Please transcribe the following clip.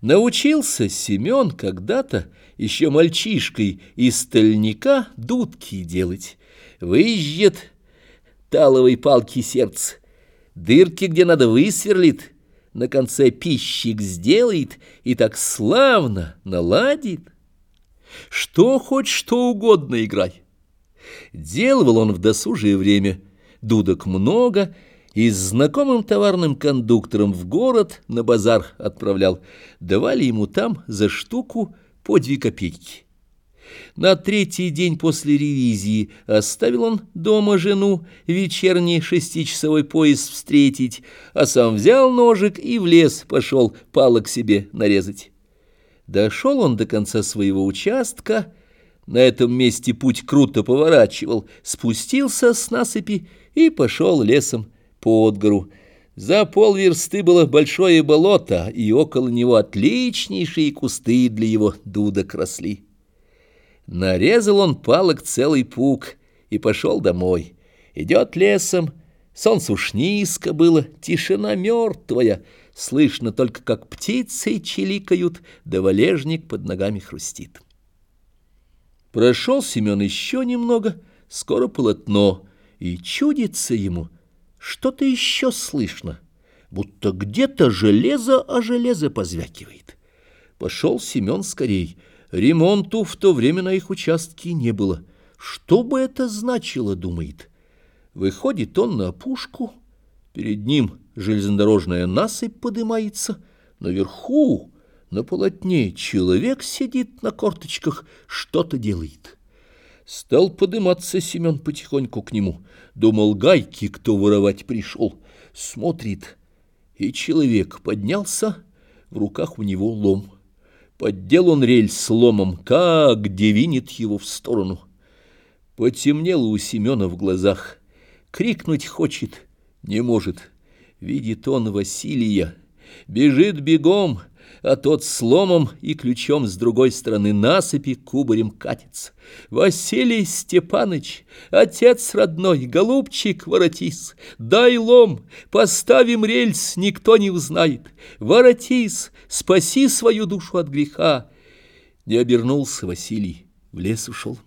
Научился Семен когда-то, еще мальчишкой, из стальника дудки делать. Выезжет таловой палки сердце, дырки, где надо, высверлит, на конце пищик сделает и так славно наладит. Что хоть что угодно играй. Делал он в досужее время дудок много и с знакомым товарным кондуктором в город на базар отправлял. Давали ему там за штуку по две копейки. На третий день после ревизии оставил он дома жену вечерний шестичасовой поезд встретить, а сам взял ножик и в лес пошел палок себе нарезать. Дошел он до конца своего участка, на этом месте путь круто поворачивал, спустился с насыпи и пошел лесом под гору. За полверсты было большое болото, и около него отличнейшие кусты для его дудок росли. Нарезал он палок целый пук и пошел домой. Идет лесом, солнце уж низко было, тишина мертвая, слышно только, как птицы чиликают, да валежник под ногами хрустит. Прошел Семен еще немного, скоро полотно, и чудится ему, что-то еще слышно, будто где-то железо о железо позвякивает. Пошел Семен скорей, ремонту в то время на их участке не было. Что бы это значило, думает. Выходит он на опушку, перед ним железнодорожная насыпь подымается, наверху на полотне человек сидит на корточках, что-то делает. Стал подыматься Семен потихоньку к нему. Думал, гайки кто воровать пришел. Смотрит, и человек поднялся, в руках у него лом. Поддел он рельс ломом, как девинит его в сторону. Потемнело у Семена в глазах. Крикнуть хочет, не может. Видит он Василия, бежит бегом, а тот сломом и ключом с другой стороны насыпи кубарем катится. Василий Степаныч, отец родной, голубчик, воротись, дай лом, поставим рельс, никто не узнает. Воротись, спаси свою душу от греха. Не обернулся Василий, в лес ушел.